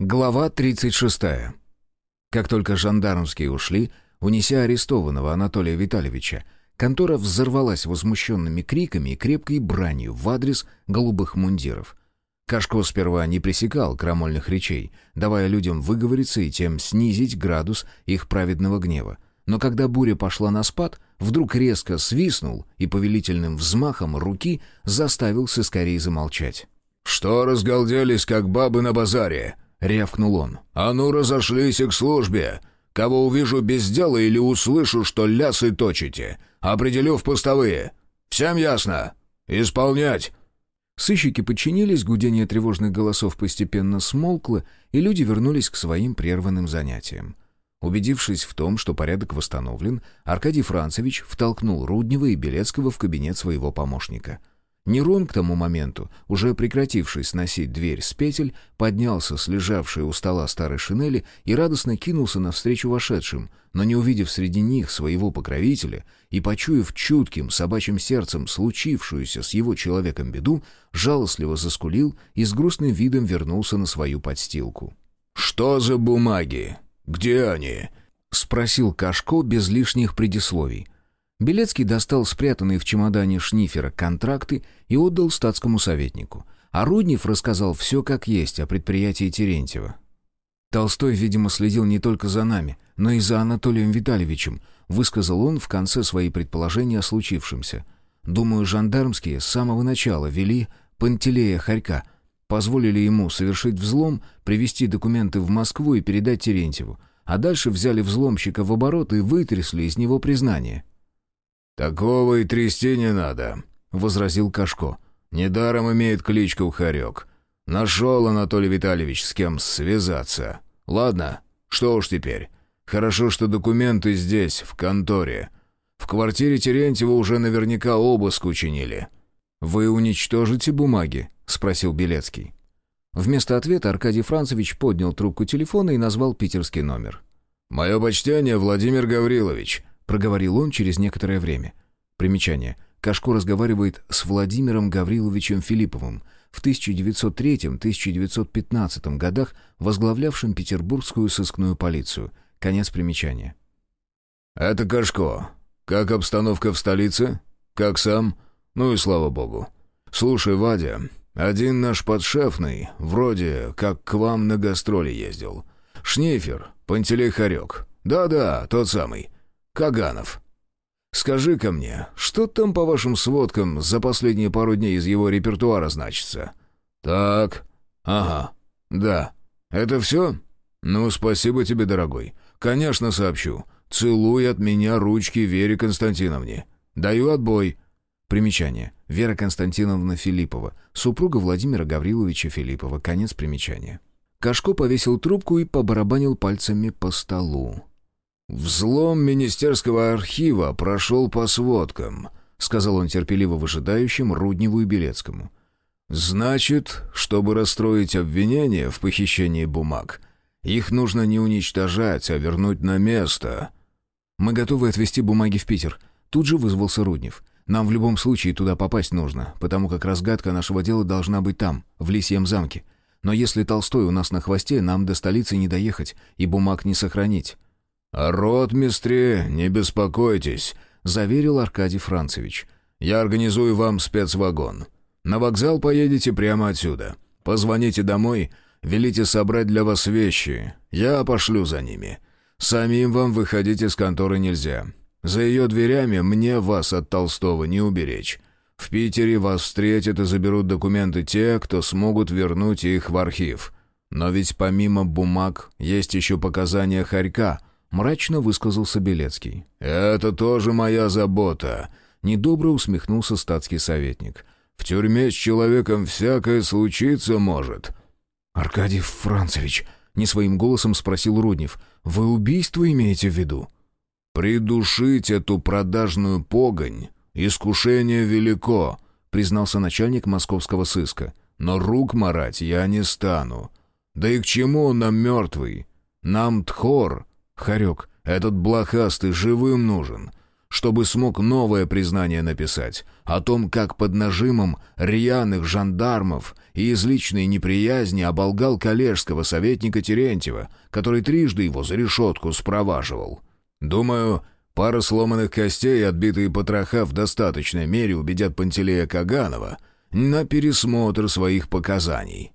Глава 36. Как только жандармские ушли, унеся арестованного Анатолия Витальевича, контора взорвалась возмущенными криками и крепкой бранью в адрес голубых мундиров. Кашко сперва не пресекал крамольных речей, давая людям выговориться и тем снизить градус их праведного гнева. Но когда буря пошла на спад, вдруг резко свистнул и повелительным взмахом руки заставил скорее замолчать. «Что разгалделись, как бабы на базаре?» — рявкнул он. «А ну, разошлись к службе! Кого увижу без дела или услышу, что лясы точите, определю в постовые. Всем ясно? Исполнять!» Сыщики подчинились, гудение тревожных голосов постепенно смолкло, и люди вернулись к своим прерванным занятиям. Убедившись в том, что порядок восстановлен, Аркадий Францевич втолкнул Руднева и Белецкого в кабинет своего помощника — Нерон к тому моменту, уже прекративший сносить дверь с петель, поднялся с лежавшей у стола старой шинели и радостно кинулся навстречу вошедшим, но не увидев среди них своего покровителя и почуяв чутким собачьим сердцем случившуюся с его человеком беду, жалостливо заскулил и с грустным видом вернулся на свою подстилку. «Что за бумаги? Где они?» — спросил Кашко без лишних предисловий. Белецкий достал спрятанные в чемодане шнифера контракты и отдал статскому советнику. А Руднев рассказал все как есть о предприятии Терентьева. «Толстой, видимо, следил не только за нами, но и за Анатолием Витальевичем», высказал он в конце свои предположения о случившемся. «Думаю, жандармские с самого начала вели Пантелея Харька, позволили ему совершить взлом, привезти документы в Москву и передать Терентьеву, а дальше взяли взломщика в оборот и вытрясли из него признание». «Такого и трясти не надо», — возразил Кашко. «Недаром имеет кличку Харек. Нашел Анатолий Витальевич с кем связаться. Ладно, что уж теперь. Хорошо, что документы здесь, в конторе. В квартире Терентьева уже наверняка обыск учинили». «Вы уничтожите бумаги?» — спросил Белецкий. Вместо ответа Аркадий Францевич поднял трубку телефона и назвал питерский номер. «Мое почтение, Владимир Гаврилович», — проговорил он через некоторое время. Примечание. Кашко разговаривает с Владимиром Гавриловичем Филипповым, в 1903-1915 годах возглавлявшим петербургскую сыскную полицию. Конец примечания. «Это Кашко. Как обстановка в столице? Как сам? Ну и слава богу. Слушай, Вадя, один наш подшефный вроде как к вам на гастроли ездил. Шнейфер, Пантелей Харек. Да-да, тот самый. Каганов. Скажи-ка мне, что там по вашим сводкам за последние пару дней из его репертуара значится? Так, ага, да. Это все? Ну, спасибо тебе, дорогой. Конечно, сообщу. Целуй от меня ручки Вере Константиновне. Даю отбой. Примечание. Вера Константиновна Филиппова, супруга Владимира Гавриловича Филиппова. Конец примечания. Кашко повесил трубку и побарабанил пальцами по столу. «Взлом министерского архива прошел по сводкам», — сказал он терпеливо выжидающим Рудневу и Белецкому. «Значит, чтобы расстроить обвинение в похищении бумаг, их нужно не уничтожать, а вернуть на место». «Мы готовы отвезти бумаги в Питер», — тут же вызвался Руднев. «Нам в любом случае туда попасть нужно, потому как разгадка нашего дела должна быть там, в Лисьем замке. Но если Толстой у нас на хвосте, нам до столицы не доехать и бумаг не сохранить». «О ротмистре не беспокойтесь», — заверил Аркадий Францевич. «Я организую вам спецвагон. На вокзал поедете прямо отсюда. Позвоните домой, велите собрать для вас вещи. Я пошлю за ними. Самим вам выходить из конторы нельзя. За ее дверями мне вас от Толстого не уберечь. В Питере вас встретят и заберут документы те, кто смогут вернуть их в архив. Но ведь помимо бумаг есть еще показания Харька — Мрачно высказался Белецкий. «Это тоже моя забота», — недобро усмехнулся статский советник. «В тюрьме с человеком всякое случиться может». «Аркадий Францевич», — не своим голосом спросил Руднев, — «вы убийство имеете в виду?» «Придушить эту продажную погонь искушение велико», — признался начальник московского сыска. «Но рук марать я не стану. Да и к чему он нам мертвый? Нам Тхор, Харек, этот блохастый живым нужен. чтобы смог новое признание написать о том, как под нажимом рьяных жандармов и из личной неприязни оболгал коллежского советника Терентьева, который трижды его за решетку спроваживал. Думаю, пара сломанных костей и отбитые потроха в достаточной мере убедят Пантелея Каганова на пересмотр своих показаний.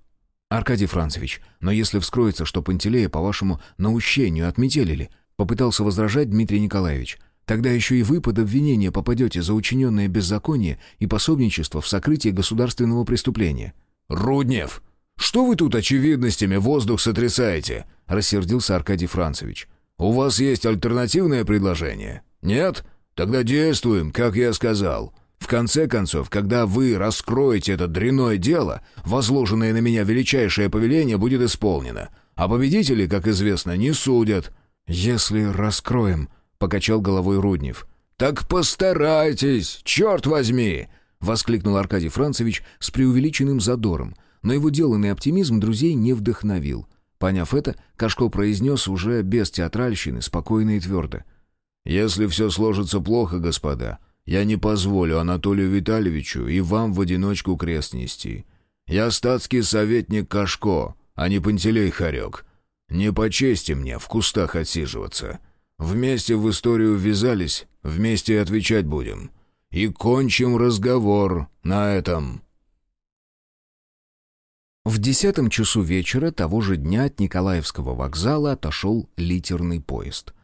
«Аркадий Францевич, но если вскроется, что Пантелея, по вашему наущению, отметелили, попытался возражать Дмитрий Николаевич, тогда еще и вы под обвинение попадете за учиненное беззаконие и пособничество в сокрытии государственного преступления». «Руднев, что вы тут очевидностями воздух сотрясаете?» — рассердился Аркадий Францевич. «У вас есть альтернативное предложение? Нет? Тогда действуем, как я сказал. В конце концов, когда вы раскроете это дрянное дело, возложенное на меня величайшее повеление будет исполнено. А победители, как известно, не судят». «Если раскроем», — покачал головой Руднев. «Так постарайтесь, черт возьми!» — воскликнул Аркадий Францевич с преувеличенным задором, но его деланный оптимизм друзей не вдохновил. Поняв это, Кашко произнес уже без театральщины, спокойно и твердо. «Если все сложится плохо, господа, я не позволю Анатолию Витальевичу и вам в одиночку крест нести. Я статский советник Кашко, а не Пантелей Харек. Не по чести мне в кустах отсиживаться. Вместе в историю ввязались, вместе отвечать будем. И кончим разговор на этом». В десятом часу вечера того же дня от Николаевского вокзала отошел литерный поезд —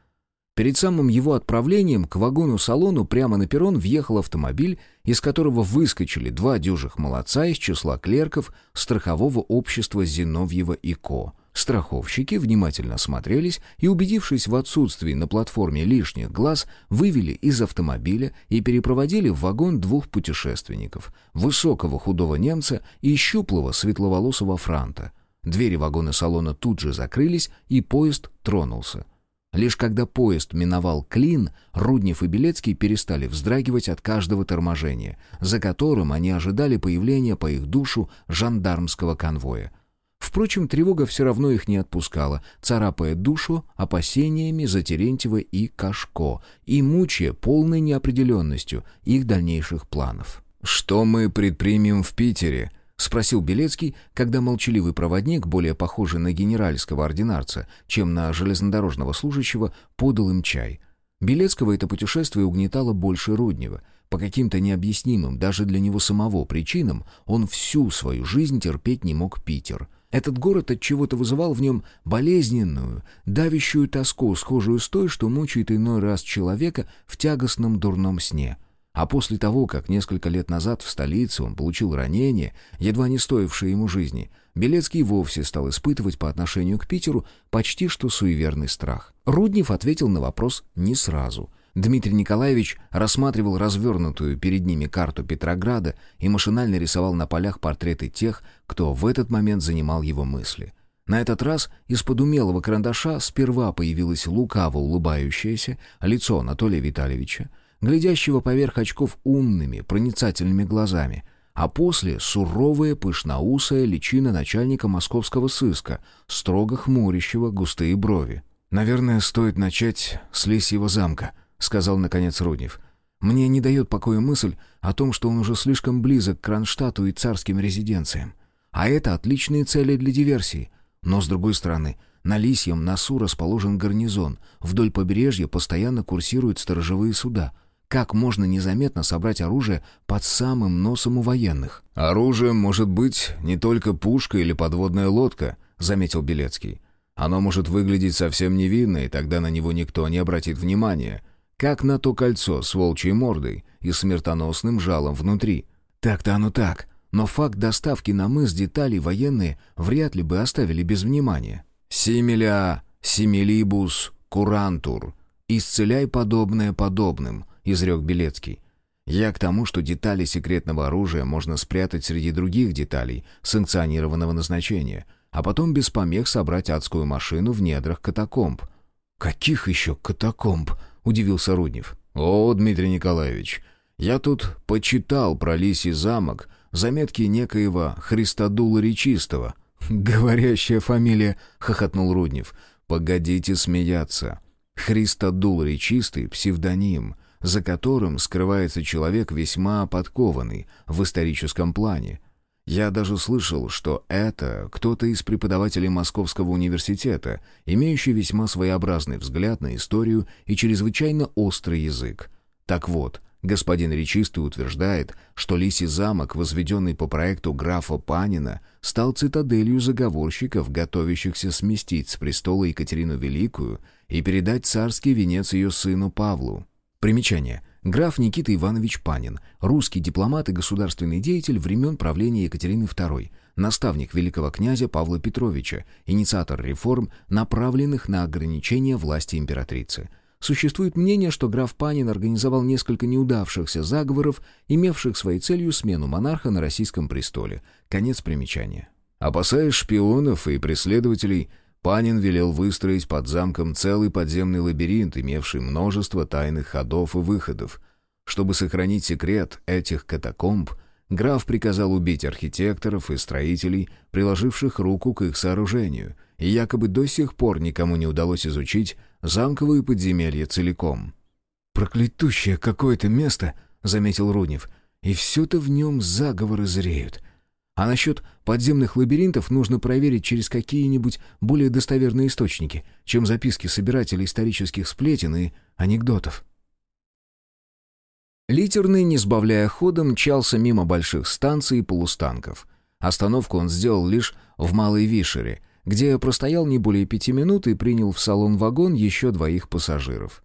Перед самым его отправлением к вагону-салону прямо на перрон въехал автомобиль, из которого выскочили два дюжих молодца из числа клерков страхового общества Зиновьева и Ко. Страховщики внимательно осмотрелись и, убедившись в отсутствии на платформе лишних глаз, вывели из автомобиля и перепроводили в вагон двух путешественников — высокого худого немца и щуплого светловолосого франта. Двери вагона салона тут же закрылись, и поезд тронулся — Лишь когда поезд миновал Клин, Руднев и Белецкий перестали вздрагивать от каждого торможения, за которым они ожидали появления по их душу жандармского конвоя. Впрочем, тревога все равно их не отпускала, царапая душу опасениями за Терентьева и Кашко и мучая полной неопределенностью их дальнейших планов. «Что мы предпримем в Питере?» — спросил Белецкий, когда молчаливый проводник, более похожий на генеральского ординарца, чем на железнодорожного служащего, подал им чай. Белецкого это путешествие угнетало больше Руднева. По каким-то необъяснимым, даже для него самого причинам, он всю свою жизнь терпеть не мог Питер. Этот город от чего-то вызывал в нем болезненную, давящую тоску, схожую с той, что мучает иной раз человека в тягостном дурном сне — а после того, как несколько лет назад в столице он получил ранение, едва не стоившее ему жизни, Белецкий вовсе стал испытывать по отношению к Питеру почти что суеверный страх. Руднев ответил на вопрос не сразу. Дмитрий Николаевич рассматривал развернутую перед ними карту Петрограда и машинально рисовал на полях портреты тех, кто в этот момент занимал его мысли. На этот раз из-под умелого карандаша сперва появилось лукаво улыбающееся лицо Анатолия Витальевича, глядящего поверх очков умными, проницательными глазами, а после суровая пышноусая личина начальника московского сыска, строго хмурящего густые брови. «Наверное, стоит начать с Лисьего замка», — сказал наконец Руднев. «Мне не дает покоя мысль о том, что он уже слишком близок к Кронштадту и царским резиденциям. А это отличные цели для диверсии. Но, с другой стороны, на Лисьем носу расположен гарнизон. Вдоль побережья постоянно курсируют сторожевые суда — как можно незаметно собрать оружие под самым носом у военных? «Оружием может быть не только пушка или подводная лодка», — заметил Белецкий. «Оно может выглядеть совсем невинно, и тогда на него никто не обратит внимания. Как на то кольцо с волчьей мордой и смертоносным жалом внутри». «Так-то оно так, но факт доставки на мыс деталей военные вряд ли бы оставили без внимания». «Симиля, симилибус, курантур. Исцеляй подобное подобным», изрек Белецкий. Я к тому, что детали секретного оружия можно спрятать среди других деталей санкционированного назначения, а потом без помех собрать адскую машину в недрах катакомб. «Каких еще катакомб?» — удивился Руднев. «О, Дмитрий Николаевич, я тут почитал про Лисий замок, заметки некоего Христодула Речистого». «Говорящая фамилия», — хохотнул Руднев. «Погодите смеяться. Христодул Речистый — псевдоним» за которым скрывается человек весьма подкованный в историческом плане. Я даже слышал, что это кто-то из преподавателей Московского университета, имеющий весьма своеобразный взгляд на историю и чрезвычайно острый язык. Так вот, господин Речистый утверждает, что Лисий замок, возведенный по проекту графа Панина, стал цитаделью заговорщиков, готовящихся сместить с престола Екатерину Великую и передать царский венец ее сыну Павлу. Примечание. Граф Никита Иванович Панин, русский дипломат и государственный деятель времен правления Екатерины II, наставник великого князя Павла Петровича, инициатор реформ, направленных на ограничение власти императрицы. Существует мнение, что граф Панин организовал несколько неудавшихся заговоров, имевших своей целью смену монарха на российском престоле. Конец примечания. Опасаясь шпионов и преследователей, Панин велел выстроить под замком целый подземный лабиринт, имевший множество тайных ходов и выходов. Чтобы сохранить секрет этих катакомб, граф приказал убить архитекторов и строителей, приложивших руку к их сооружению, и якобы до сих пор никому не удалось изучить замковые подземелья целиком. «Проклятущее какое-то место», — заметил Руднев, — «и все-то в нем заговоры зреют. А насчет подземных лабиринтов нужно проверить через какие-нибудь более достоверные источники, чем записки собирателей исторических сплетен и анекдотов. Литерный, не сбавляя хода, мчался мимо больших станций и полустанков. Остановку он сделал лишь в Малой Вишере, где простоял не более пяти минут и принял в салон-вагон еще двоих пассажиров.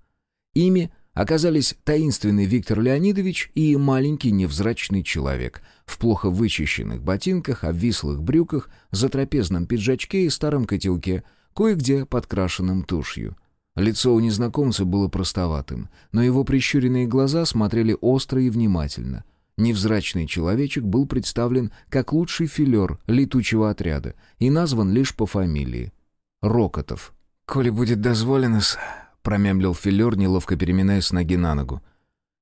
Ими оказались таинственный Виктор Леонидович и маленький невзрачный человек в плохо вычищенных ботинках, обвислых брюках, затрапезном пиджачке и старом котелке, кое-где подкрашенным тушью. Лицо у незнакомца было простоватым, но его прищуренные глаза смотрели остро и внимательно. Невзрачный человечек был представлен как лучший филер летучего отряда и назван лишь по фамилии. Рокотов. «Коли будет дозволено, — промямлил филер, неловко переминаясь с ноги на ногу.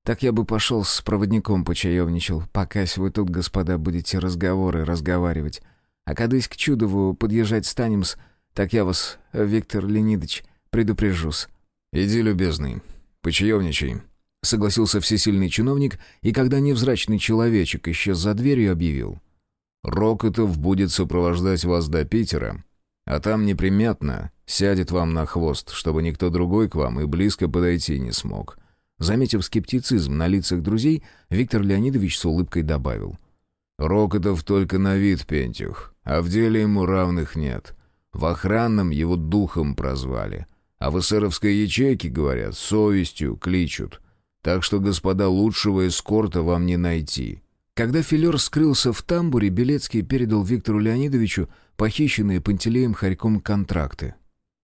«Так я бы пошел с проводником почаевничал, покась вы тут, господа, будете разговоры разговаривать. А кадысь к Чудову подъезжать станем-с, так я вас, Виктор Леонидович, предупрежу-с». «Иди, любезный, почаевничай», — согласился всесильный чиновник, и когда невзрачный человечек исчез за дверью, объявил. «Рокотов будет сопровождать вас до Питера, а там неприметно сядет вам на хвост, чтобы никто другой к вам и близко подойти не смог». Заметив скептицизм на лицах друзей, Виктор Леонидович с улыбкой добавил. «Рокотов только на вид пентюх, а в деле ему равных нет. В охранном его духом прозвали, а в эсеровской ячейке, говорят, совестью кличут. Так что, господа, лучшего эскорта вам не найти». Когда филер скрылся в тамбуре, Белецкий передал Виктору Леонидовичу похищенные Пантелеем Харьком контракты.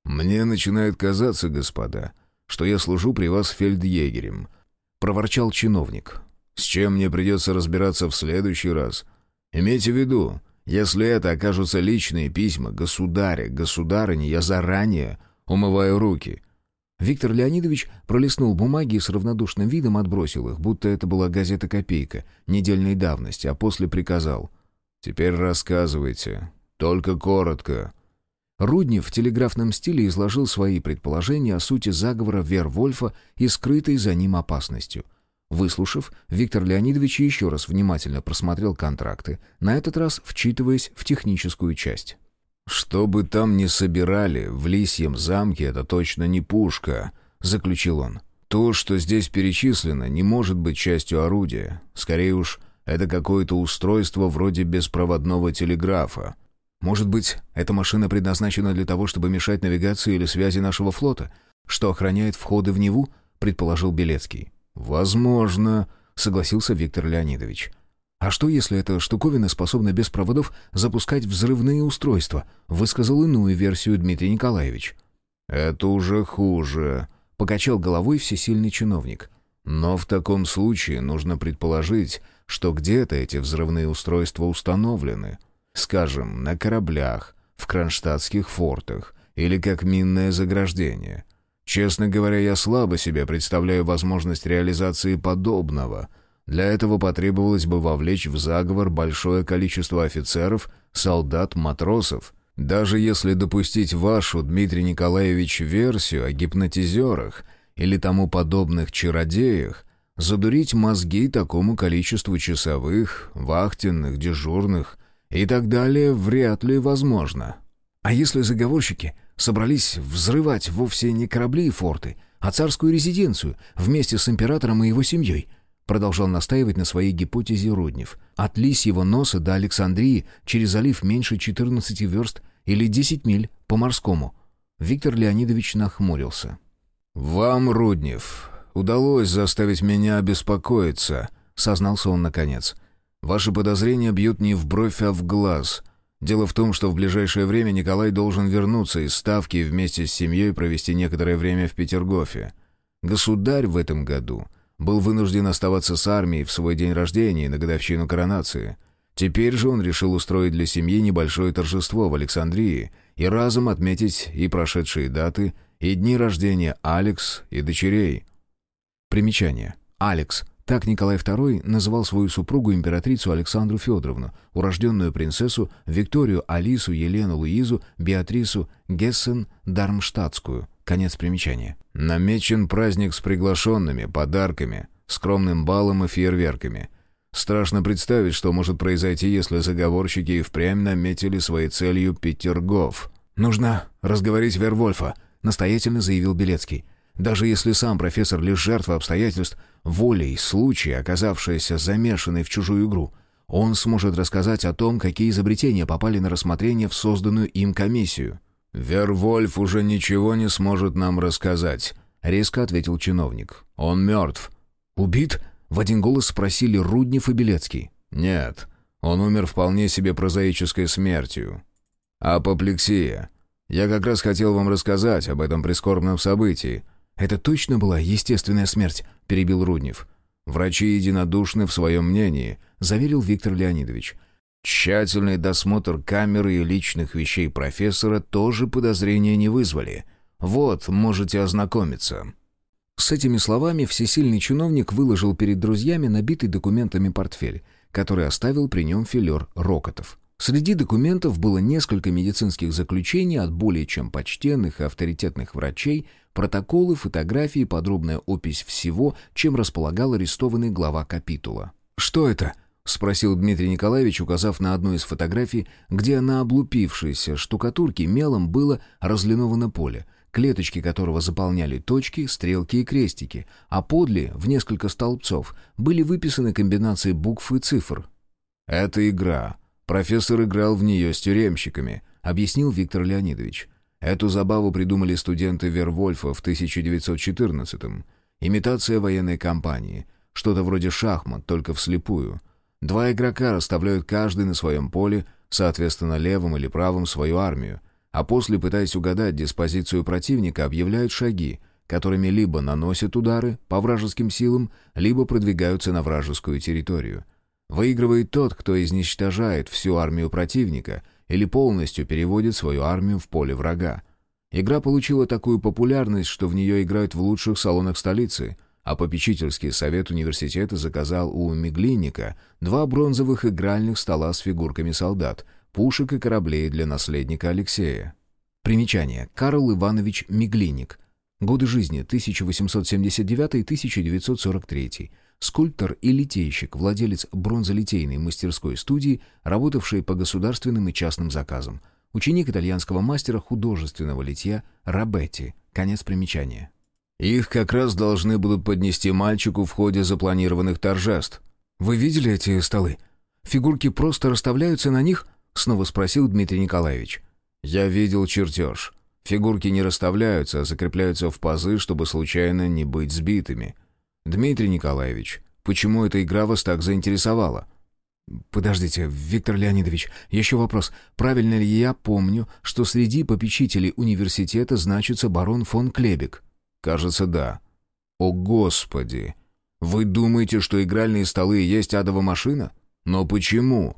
«Мне начинает казаться, господа, что я служу при вас фельдъегерем», — проворчал чиновник. «С чем мне придется разбираться в следующий раз? Имейте в виду, если это окажутся личные письма государя, государыни, я заранее умываю руки». Виктор Леонидович пролистнул бумаги и с равнодушным видом отбросил их, будто это была газета «Копейка» недельной давности, а после приказал. «Теперь рассказывайте, только коротко». Руднев в телеграфном стиле изложил свои предположения о сути заговора Вервольфа и скрытой за ним опасностью. Выслушав, Виктор Леонидович еще раз внимательно просмотрел контракты, на этот раз вчитываясь в техническую часть. «Что бы там ни собирали, в Лисьем замке это точно не пушка», — заключил он. «То, что здесь перечислено, не может быть частью орудия. Скорее уж, это какое-то устройство вроде беспроводного телеграфа. Может быть, эта машина предназначена для того, чтобы мешать навигации или связи нашего флота, что охраняет входы в Неву, предположил Белецкий. Возможно, согласился Виктор Леонидович. А что, если эта штуковина способна без проводов запускать взрывные устройства? Высказал иную версию Дмитрий Николаевич. Это уже хуже, покачал головой всесильный чиновник. Но в таком случае нужно предположить, что где-то эти взрывные устройства установлены. Скажем, на кораблях, в кронштадтских фортах или как минное заграждение. Честно говоря, я слабо себе представляю возможность реализации подобного. Для этого потребовалось бы вовлечь в заговор большое количество офицеров, солдат, матросов. Даже если допустить вашу, Дмитрий Николаевич, версию о гипнотизерах или тому подобных чародеях, задурить мозги такому количеству часовых, вахтенных, дежурных и так далее вряд ли возможно. А если заговорщики собрались взрывать вовсе не корабли и форты, а царскую резиденцию вместе с императором и его семьей, продолжал настаивать на своей гипотезе Руднев. От Лисьего носа до Александрии через залив меньше 14 верст или 10 миль по морскому. Виктор Леонидович нахмурился. «Вам, Руднев, удалось заставить меня беспокоиться», — сознался он наконец. «Ваши подозрения бьют не в бровь, а в глаз. Дело в том, что в ближайшее время Николай должен вернуться из Ставки и вместе с семьей провести некоторое время в Петергофе. Государь в этом году был вынужден оставаться с армией в свой день рождения на годовщину коронации. Теперь же он решил устроить для семьи небольшое торжество в Александрии и разом отметить и прошедшие даты, и дни рождения Алекс и дочерей. Примечание. Алекс. Так Николай II называл свою супругу императрицу Александру Федоровну, урожденную принцессу Викторию Алису Елену Луизу Беатрису Гессен-Дармштадтскую. Конец примечания. Намечен праздник с приглашенными, подарками, скромным балом и фейерверками. Страшно представить, что может произойти, если заговорщики и впрямь наметили своей целью Петергоф. «Нужно разговорить Вервольфа», — настоятельно заявил Белецкий. Даже если сам профессор лишь жертва обстоятельств, волей случая, оказавшаяся замешанной в чужую игру, он сможет рассказать о том, какие изобретения попали на рассмотрение в созданную им комиссию. «Вервольф уже ничего не сможет нам рассказать», — резко ответил чиновник. «Он мертв». «Убит?» — в один голос спросили Руднев и Белецкий. «Нет, он умер вполне себе прозаической смертью. Апоплексия. Я как раз хотел вам рассказать об этом прискорбном событии». «Это точно была естественная смерть?» — перебил Руднев. «Врачи единодушны в своем мнении», — заверил Виктор Леонидович. Тщательный досмотр камеры и личных вещей профессора тоже подозрения не вызвали. Вот, можете ознакомиться». С этими словами всесильный чиновник выложил перед друзьями набитый документами портфель, который оставил при нем филер Рокотов. Среди документов было несколько медицинских заключений от более чем почтенных и авторитетных врачей, протоколы, фотографии, подробная опись всего, чем располагал арестованный глава капитула. «Что это?» — спросил Дмитрий Николаевич, указав на одну из фотографий, где на облупившейся штукатурке мелом было разлиновано поле, клеточки которого заполняли точки, стрелки и крестики, а подле, в несколько столбцов, были выписаны комбинации букв и цифр. «Это игра», Профессор играл в нее с тюремщиками, объяснил Виктор Леонидович. Эту забаву придумали студенты Вервольфа в 1914-м. Имитация военной кампании. Что-то вроде шахмат, только вслепую. Два игрока расставляют каждый на своем поле, соответственно, левым или правым свою армию, а после, пытаясь угадать диспозицию противника, объявляют шаги, которыми либо наносят удары по вражеским силам, либо продвигаются на вражескую территорию. Выигрывает тот, кто изничтожает всю армию противника или полностью переводит свою армию в поле врага. Игра получила такую популярность, что в нее играют в лучших салонах столицы, а попечительский совет университета заказал у Меглинника два бронзовых игральных стола с фигурками солдат, пушек и кораблей для наследника Алексея. Примечание. Карл Иванович Меглинник. Годы жизни 1879-1943 скульптор и литейщик, владелец бронзолитейной мастерской студии, работавший по государственным и частным заказам. Ученик итальянского мастера художественного литья Рабетти. Конец примечания. Их как раз должны будут поднести мальчику в ходе запланированных торжеств. «Вы видели эти столы? Фигурки просто расставляются на них?» — снова спросил Дмитрий Николаевич. «Я видел чертеж. Фигурки не расставляются, а закрепляются в пазы, чтобы случайно не быть сбитыми. «Дмитрий Николаевич, почему эта игра вас так заинтересовала?» «Подождите, Виктор Леонидович, еще вопрос. Правильно ли я помню, что среди попечителей университета значится барон фон Клебек?» «Кажется, да». «О, Господи! Вы думаете, что игральные столы есть адова машина? Но почему?»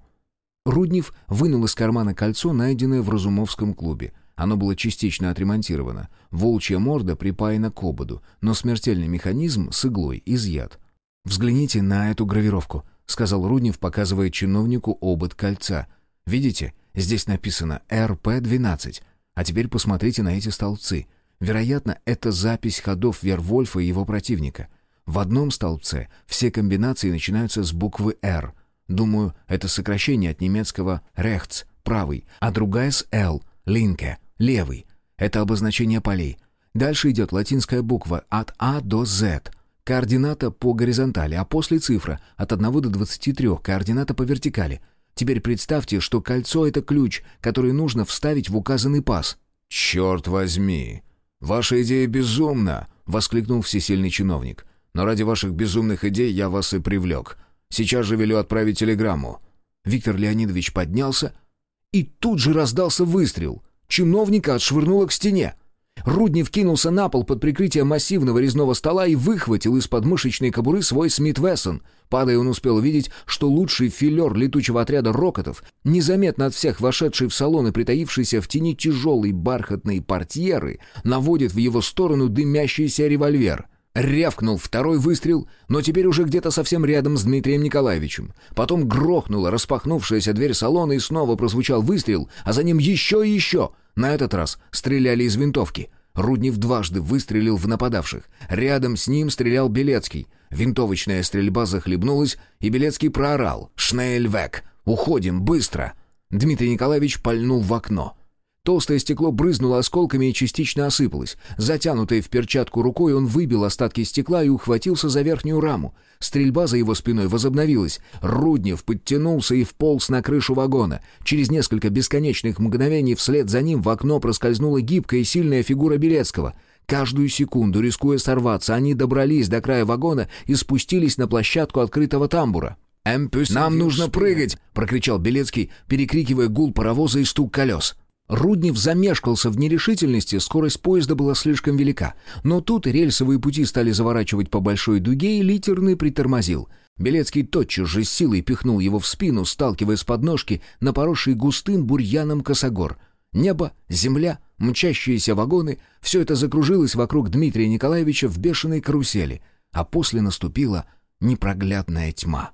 Руднев вынул из кармана кольцо, найденное в Разумовском клубе. Оно было частично отремонтировано. Волчья морда припаяна к ободу, но смертельный механизм с иглой изъят. «Взгляните на эту гравировку», — сказал Руднев, показывая чиновнику обод кольца. «Видите? Здесь написано РП-12. А теперь посмотрите на эти столбцы. Вероятно, это запись ходов Вервольфа и его противника. В одном столбце все комбинации начинаются с буквы «Р». Думаю, это сокращение от немецкого «rechts» — правый, а другая с «L» — «linke» — левый. Это обозначение полей. Дальше идет латинская буква от А до Z. Координата по горизонтали, а после цифра от 1 до 23, координата по вертикали. Теперь представьте, что кольцо — это ключ, который нужно вставить в указанный паз. «Черт возьми! Ваша идея безумна!» — воскликнул всесильный чиновник. «Но ради ваших безумных идей я вас и привлек. Сейчас же велю отправить телеграмму». Виктор Леонидович поднялся, и тут же раздался выстрел. Чиновника отшвырнуло к стене. Руднев кинулся на пол под прикрытием массивного резного стола и выхватил из-под мышечной кобуры свой Смит Вессон. Падая, он успел увидеть, что лучший филер летучего отряда «Рокотов», незаметно от всех вошедший в салон и притаившийся в тени тяжелой бархатной портьеры, наводит в его сторону дымящийся револьвер — Рявкнул второй выстрел, но теперь уже где-то совсем рядом с Дмитрием Николаевичем. Потом грохнула распахнувшаяся дверь салона и снова прозвучал выстрел, а за ним еще и еще. На этот раз стреляли из винтовки. Руднев дважды выстрелил в нападавших. Рядом с ним стрелял Белецкий. Винтовочная стрельба захлебнулась, и Белецкий проорал «Шнейльвек! Уходим, быстро!» Дмитрий Николаевич пальнул в окно. Толстое стекло брызнуло осколками и частично осыпалось. Затянутой в перчатку рукой он выбил остатки стекла и ухватился за верхнюю раму. Стрельба за его спиной возобновилась. Руднев подтянулся и вполз на крышу вагона. Через несколько бесконечных мгновений вслед за ним в окно проскользнула гибкая и сильная фигура Белецкого. Каждую секунду, рискуя сорваться, они добрались до края вагона и спустились на площадку открытого тамбура. «Нам нужно прыгать!» — прокричал Белецкий, перекрикивая гул паровоза и стук колес. Руднев замешкался в нерешительности, скорость поезда была слишком велика. Но тут рельсовые пути стали заворачивать по большой дуге, и литерный притормозил. Белецкий тотчас же силой пихнул его в спину, сталкивая с подножки на поросший густым бурьяном косогор. Небо, земля, мчащиеся вагоны — все это закружилось вокруг Дмитрия Николаевича в бешеной карусели, а после наступила непроглядная тьма.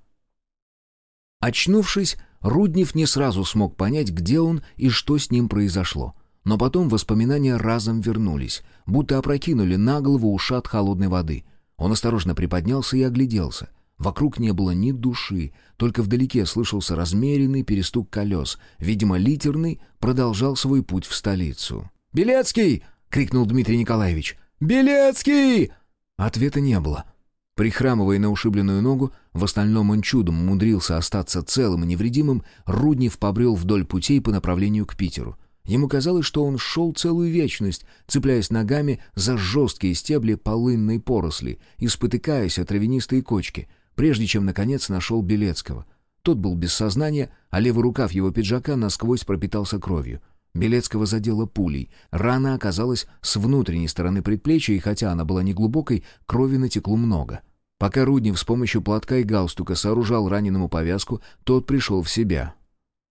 Очнувшись, Руднев не сразу смог понять, где он и что с ним произошло. Но потом воспоминания разом вернулись, будто опрокинули на голову ушат холодной воды. Он осторожно приподнялся и огляделся. Вокруг не было ни души, только вдалеке слышался размеренный перестук колес. Видимо, литерный продолжал свой путь в столицу. «Белецкий!» — крикнул Дмитрий Николаевич. «Белецкий!» Ответа не было. Прихрамывая на ушибленную ногу, в остальном он чудом умудрился остаться целым и невредимым, Руднев побрел вдоль путей по направлению к Питеру. Ему казалось, что он шел целую вечность, цепляясь ногами за жесткие стебли полынной поросли и спотыкаясь о травянистые кочки, прежде чем, наконец, нашел Белецкого. Тот был без сознания, а левый рукав его пиджака насквозь пропитался кровью. Белецкого задело пулей. Рана оказалась с внутренней стороны предплечья, и хотя она была неглубокой, крови натекло много. Пока Руднев с помощью платка и галстука сооружал раненому повязку, тот пришел в себя.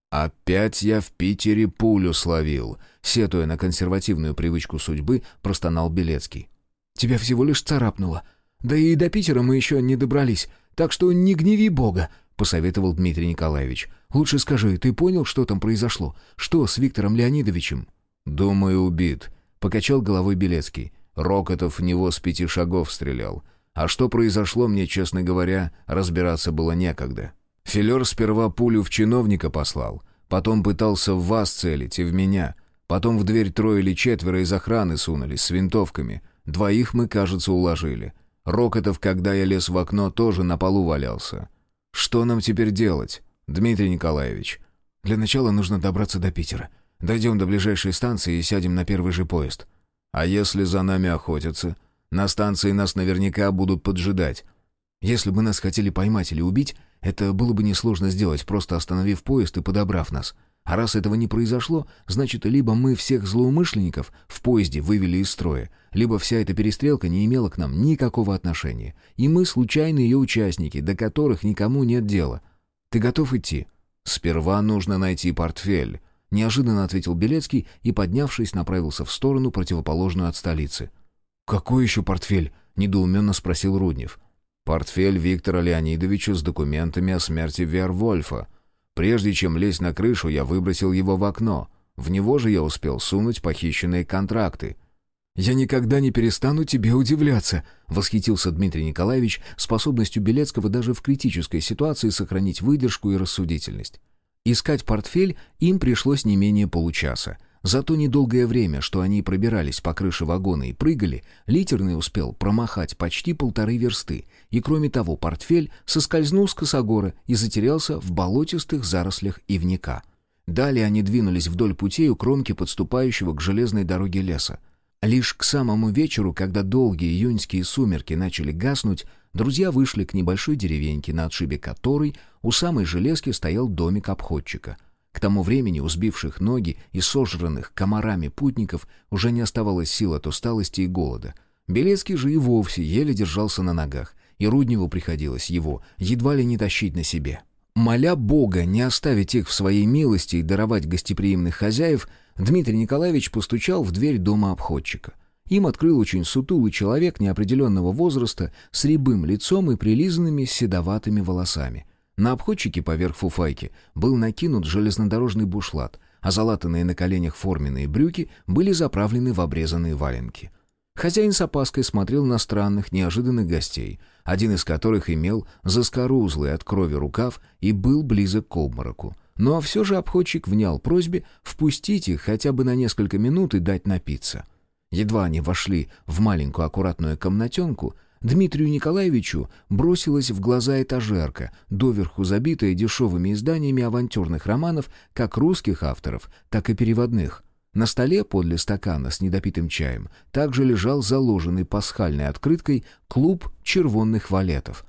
«Опять я в Питере пулю словил», — сетуя на консервативную привычку судьбы, простонал Белецкий. «Тебя всего лишь царапнуло. Да и до Питера мы еще не добрались, так что не гневи Бога», — посоветовал Дмитрий Николаевич. «Лучше скажи, ты понял, что там произошло? Что с Виктором Леонидовичем?» «Думаю, убит», — покачал головой Белецкий. Рокотов в него с пяти шагов стрелял. А что произошло, мне, честно говоря, разбираться было некогда. Филер сперва пулю в чиновника послал, потом пытался в вас целить и в меня. Потом в дверь трое или четверо из охраны сунулись с винтовками. Двоих мы, кажется, уложили. Рокотов, когда я лез в окно, тоже на полу валялся. Что нам теперь делать, Дмитрий Николаевич? Для начала нужно добраться до Питера. Дойдем до ближайшей станции и сядем на первый же поезд. А если за нами охотятся? На станции нас наверняка будут поджидать. Если бы нас хотели поймать или убить, это было бы несложно сделать, просто остановив поезд и подобрав нас. А раз этого не произошло, значит, либо мы всех злоумышленников в поезде вывели из строя, либо вся эта перестрелка не имела к нам никакого отношения, и мы случайные ее участники, до которых никому нет дела. Ты готов идти? Сперва нужно найти портфель, неожиданно ответил Белецкий и, поднявшись, направился в сторону, противоположную от столицы. «Какой еще портфель?» — недоуменно спросил Руднев. «Портфель Виктора Леонидовича с документами о смерти Вервольфа. Прежде чем лезть на крышу, я выбросил его в окно. В него же я успел сунуть похищенные контракты. «Я никогда не перестану тебе удивляться», — восхитился Дмитрий Николаевич способностью Белецкого даже в критической ситуации сохранить выдержку и рассудительность. Искать портфель им пришлось не менее получаса. За то недолгое время, что они пробирались по крыше вагона и прыгали, литерный успел промахать почти полторы версты, и кроме того портфель соскользнул с косогора и затерялся в болотистых зарослях ивника. Далее они двинулись вдоль путей у кромки подступающего к железной дороге леса. Лишь к самому вечеру, когда долгие июньские сумерки начали гаснуть, друзья вышли к небольшой деревеньке, на отшибе которой у самой железки стоял домик обходчика — к тому времени у сбивших ноги и сожранных комарами путников уже не оставалось сил от усталости и голода. Белецкий же и вовсе еле держался на ногах, и Рудневу приходилось его едва ли не тащить на себе. Моля Бога не оставить их в своей милости и даровать гостеприимных хозяев, Дмитрий Николаевич постучал в дверь дома обходчика. Им открыл очень сутулый человек неопределенного возраста с рябым лицом и прилизанными седоватыми волосами — на обходчике поверх фуфайки был накинут железнодорожный бушлат, а залатанные на коленях форменные брюки были заправлены в обрезанные валенки. Хозяин с опаской смотрел на странных, неожиданных гостей, один из которых имел заскорузлый от крови рукав и был близок к обмороку. Ну а все же обходчик внял просьбе впустить их хотя бы на несколько минут и дать напиться. Едва они вошли в маленькую аккуратную комнатенку, Дмитрию Николаевичу бросилась в глаза этажерка, доверху забитая дешевыми изданиями авантюрных романов как русских авторов, так и переводных. На столе подле стакана с недопитым чаем также лежал заложенный пасхальной открыткой клуб червонных валетов.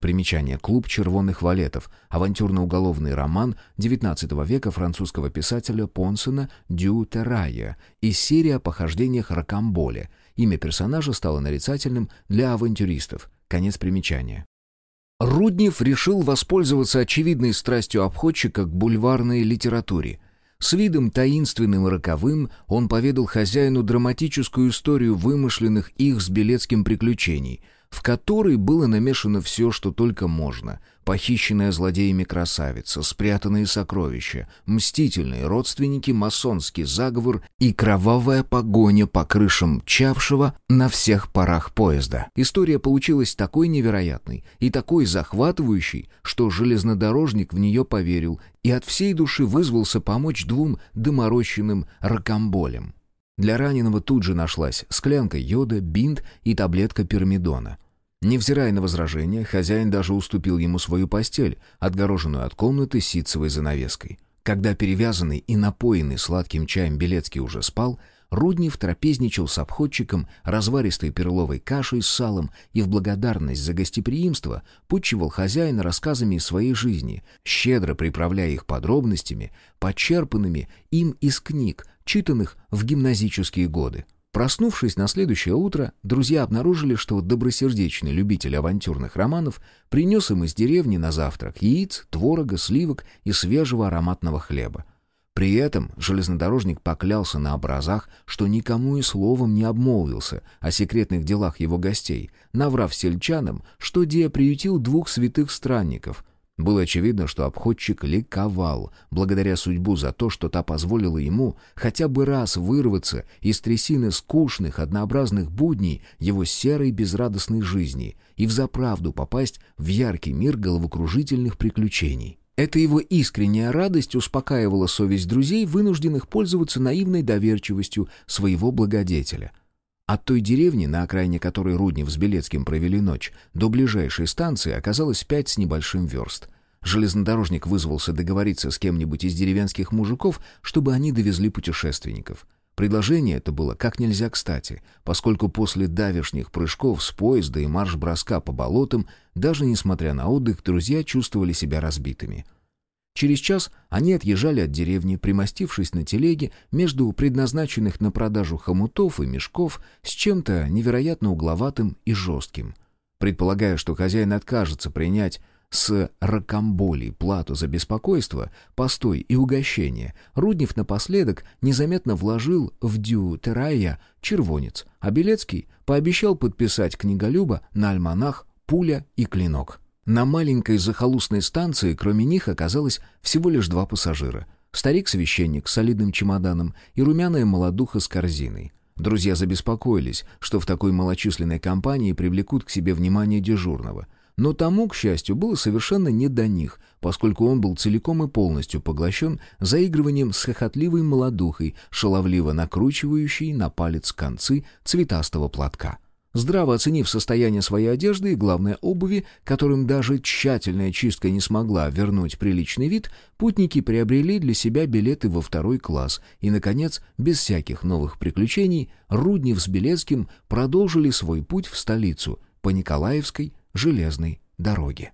Примечание «Клуб червонных валетов» — авантюрно-уголовный роман XIX века французского писателя Понсена Дю Террая и серия о похождениях Рокамболе — Имя персонажа стало нарицательным для авантюристов. Конец примечания. Руднев решил воспользоваться очевидной страстью обходчика к бульварной литературе. С видом таинственным и роковым он поведал хозяину драматическую историю вымышленных их с Белецким приключений — в которой было намешано все, что только можно. Похищенная злодеями красавица, спрятанные сокровища, мстительные родственники, масонский заговор и кровавая погоня по крышам чавшего на всех парах поезда. История получилась такой невероятной и такой захватывающей, что железнодорожник в нее поверил и от всей души вызвался помочь двум доморощенным ракомболям. Для раненого тут же нашлась склянка йода, бинт и таблетка пирамидона. Невзирая на возражения, хозяин даже уступил ему свою постель, отгороженную от комнаты ситцевой занавеской. Когда перевязанный и напоенный сладким чаем Белецкий уже спал, Руднев трапезничал с обходчиком разваристой перловой кашей с салом и в благодарность за гостеприимство путчивал хозяина рассказами из своей жизни, щедро приправляя их подробностями, подчерпанными им из книг, читанных в гимназические годы. Проснувшись на следующее утро, друзья обнаружили, что добросердечный любитель авантюрных романов принес им из деревни на завтрак яиц, творога, сливок и свежего ароматного хлеба. При этом железнодорожник поклялся на образах, что никому и словом не обмолвился о секретных делах его гостей, наврав сельчанам, что Дия приютил двух святых странников, было очевидно, что обходчик ликовал, благодаря судьбу за то, что та позволила ему хотя бы раз вырваться из трясины скучных, однообразных будней его серой безрадостной жизни и взаправду попасть в яркий мир головокружительных приключений. Эта его искренняя радость успокаивала совесть друзей, вынужденных пользоваться наивной доверчивостью своего благодетеля. От той деревни, на окраине которой Руднев с Белецким провели ночь, до ближайшей станции оказалось пять с небольшим верст. Железнодорожник вызвался договориться с кем-нибудь из деревенских мужиков, чтобы они довезли путешественников. Предложение это было как нельзя кстати, поскольку после давешних прыжков с поезда и марш-броска по болотам, даже несмотря на отдых, друзья чувствовали себя разбитыми — Через час они отъезжали от деревни, примостившись на телеге между предназначенных на продажу хомутов и мешков с чем-то невероятно угловатым и жестким. Предполагая, что хозяин откажется принять с ракомболей плату за беспокойство, постой и угощение, Руднев напоследок незаметно вложил в дю терая червонец, а Белецкий пообещал подписать книголюба на альманах «Пуля и клинок». На маленькой захолустной станции, кроме них, оказалось всего лишь два пассажира. Старик-священник с солидным чемоданом и румяная молодуха с корзиной. Друзья забеспокоились, что в такой малочисленной компании привлекут к себе внимание дежурного. Но тому, к счастью, было совершенно не до них, поскольку он был целиком и полностью поглощен заигрыванием с хохотливой молодухой, шаловливо накручивающей на палец концы цветастого платка. Здраво оценив состояние своей одежды и, главное, обуви, которым даже тщательная чистка не смогла вернуть приличный вид, путники приобрели для себя билеты во второй класс и, наконец, без всяких новых приключений, Руднев с Белецким продолжили свой путь в столицу по Николаевской железной дороге.